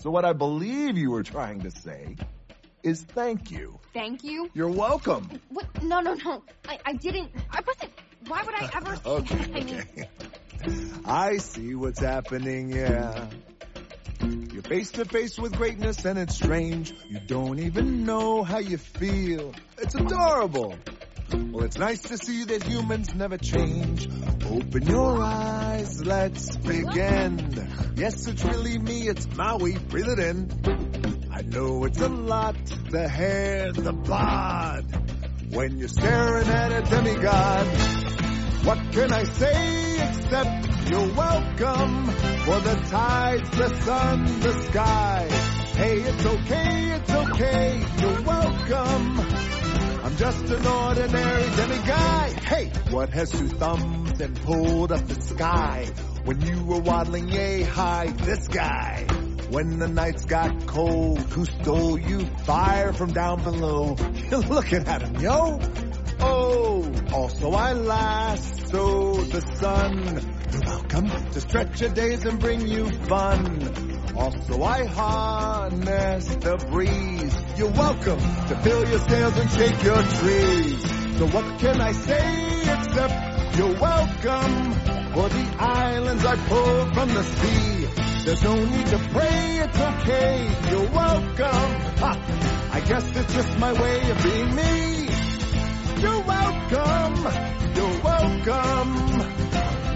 So what I believe you were trying to say is thank you. Thank you. You're welcome. What? No, no, no. I, I didn't. I wasn't. Why would I ever? Okay, I mean. I see what's happening, yeah. You're face to face with greatness and it's strange. You don't even know how you feel. It's adorable. Well, it's nice to see that humans never change. Open your eyes, let's begin. Yes, it's really me, it's Maui, breathe it in. I know it's a lot, the hair, the bod. When you're staring at a demigod, what can I say except you're welcome for the tides, the sun, the sky. Hey, it's okay, it's okay, just an ordinary demiguy. Hey, what has two thumbs and pulled up the sky? When you were waddling yay high, this guy. When the nights got cold, who stole you fire from down below? You're looking at him, yo. Oh, also I lasso the sun. You're welcome to stretch your days and bring you fun. Also I harness the breeze. You're welcome to fill your sails and shake your trees. So what can I say except you're welcome for the islands I pulled from the sea. There's no need to pray, it's okay, you're welcome. Ha, I guess it's just my way of being me.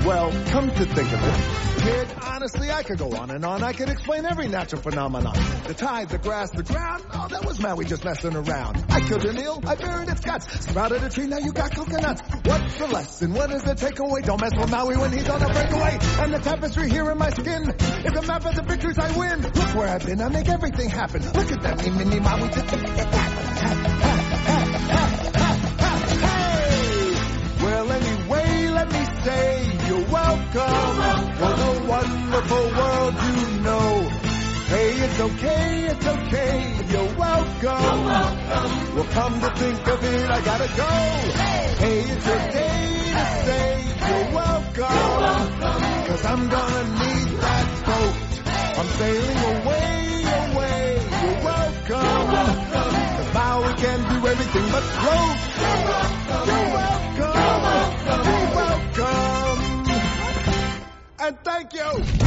Well, come to think of it, kid, honestly, I could go on and on. I could explain every natural phenomenon. The tide, the grass, the ground. Oh, that was Maui just messing around. I killed an eel, I buried its guts. Sprouted a tree, now you got coconuts. What's the lesson? What is the takeaway? Don't mess with Maui when he's on a breakaway. And the tapestry here in my skin is a map of the victories I win. Look where I've been, I make everything happen. Look at that, me, mini Maui. Hey! wonderful world you know. Hey, it's okay, it's okay, you're welcome. You're welcome. Well, come to think of it, I gotta go. Hey, hey it's your day to say you're welcome. You're welcome. Cause I'm gonna need that boat. I'm sailing away, away, you're welcome. You're welcome. Cause now we can do everything but float. You're welcome. You're welcome. You're welcome. You're welcome. And thank you.